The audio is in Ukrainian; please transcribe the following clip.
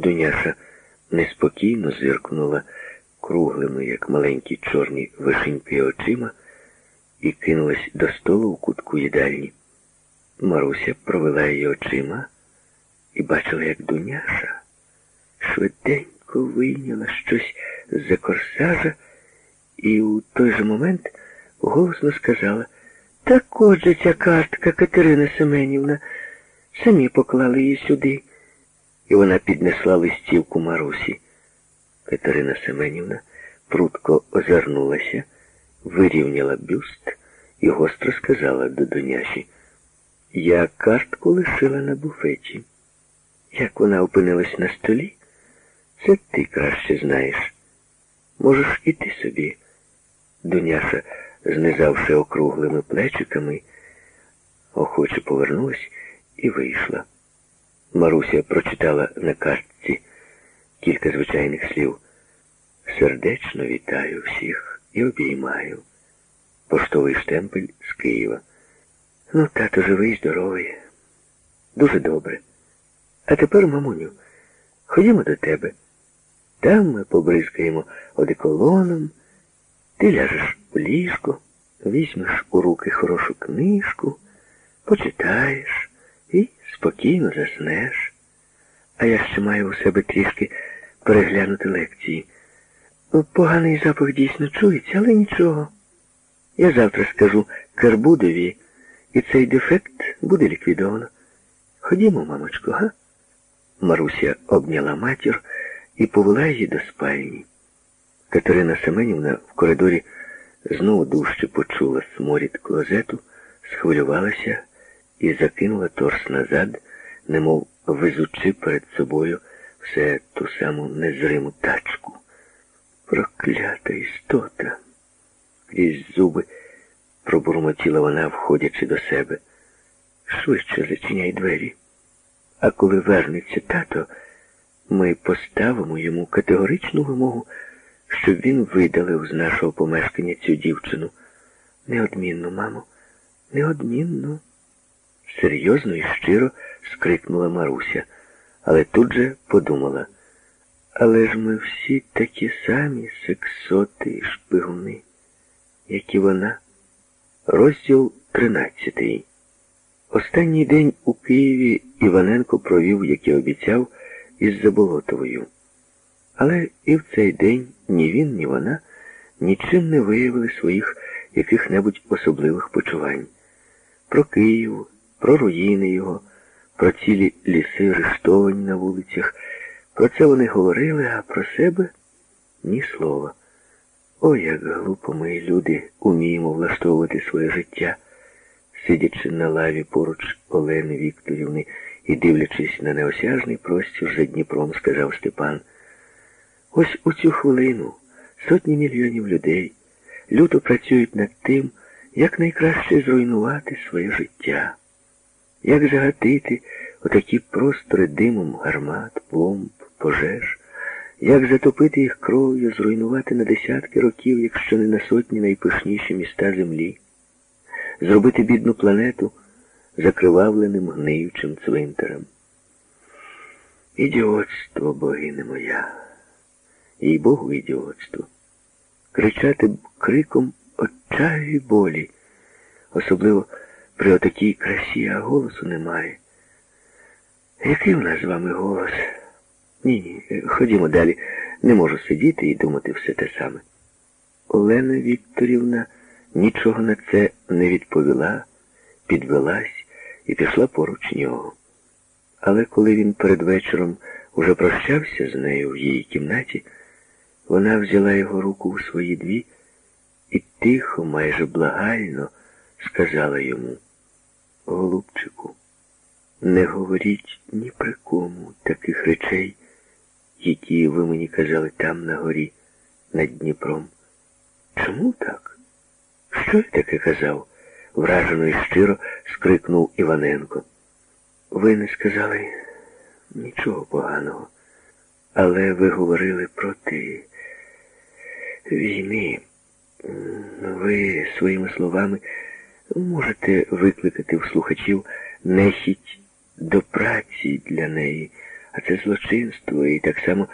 Дуняша неспокійно зиркнула круглими, як маленькі чорні вишеньки очима, і кинулась до столу у кутку їдальні. Маруся провела її очима і бачила, як Дуняша швиденько вийняла щось з-за корсажа і у той же момент голосно сказала Так отже ця картка Катерина Семенівна. Самі поклали її сюди. І вона піднесла листівку Марусі. Катерина Семенівна прутко озирнулася, вирівняла бюст і гостро сказала до Дуняші, я картку лишила на буфеті. Як вона опинилась на столі, це ти краще знаєш. Можеш іти собі. Дуняша, знизавши округлими плечиками, охоче повернулась і вийшла. Маруся прочитала на картці кілька звичайних слів. Сердечно вітаю всіх і обіймаю. Поштовий штемпель з Києва. Ну, тато живий, здоровий. Дуже добре. А тепер, мамуню, ходімо до тебе. Там ми побризкаємо одеколоном, ти ляжеш у ліжко, візьмеш у руки хорошу книжку, почитаєш спокійно заснеш. А я ще маю у себе трішки переглянути лекції. Поганий запах дійсно чується, але нічого. Я завтра скажу Карбудові, і цей дефект буде ліквідовано. Ходімо, мамочко, га? Маруся обняла матір і повела її до спальні. Катерина Семенівна в коридорі знову дужче почула сморід клозету, схвилювалася і закинула торс назад, немов везучи перед собою все ту саму незриму тачку. Проклята істота. Крізь зуби пробурмотіла вона, входячи до себе. Швидше зачиняй двері. А коли вернеться тато, ми поставимо йому категоричну вимогу, щоб він видалив з нашого помешкання цю дівчину. Неодмінно, мамо, неодмінно. Серйозно і щиро скрикнула Маруся, але тут же подумала. Але ж ми всі такі самі сексоти і шпигуни, як і вона. Розділ тринадцятий. Останній день у Києві Іваненко провів, як і обіцяв, із Заболотовою. Але і в цей день ні він, ні вона нічим не виявили своїх яких-небудь особливих почувань. Про Київ, про руїни його, про цілі ліси рештовані на вулицях. Про це вони говорили, а про себе ні слова. О, як глупо ми, люди, уміємо влаштовувати своє життя, сидячи на лаві поруч Олени Вікторівни і дивлячись на неосяжний простір за Дніпром, сказав Степан. Ось у цю хвилину сотні мільйонів людей люто працюють над тим, як найкраще зруйнувати своє життя, як загатити отакі простори димом гармат, пломб, пожеж, як затопити їх кров'ю, зруйнувати на десятки років, якщо не на сотні найпишніші міста землі, зробити бідну планету закривавленим гниючим цвинтарем. Ідіотство, богине моя, їй Богу ідіотство. Кричати криком отчаю і болі, особливо при отакій красі, а голосу немає. Який у нас з вами голос? Ні, ні, ходімо далі. Не можу сидіти і думати все те саме. Олена Вікторівна нічого на це не відповіла, підвелась і пішла поруч нього. Але коли він перед вечором уже прощався з нею в її кімнаті, вона взяла його руку у свої дві і тихо, майже благально сказала йому, голубчику, не говоріть ні при кому таких речей, які ви мені казали там на горі над Дніпром. Чому так? Що я таке казав? вражено і щиро скрикнув Іваненко. Ви не сказали нічого поганого, але ви говорили проти війни. Ви своїми словами можете викликати в слухачів нехіть до праці для неї, А це злочинство і так само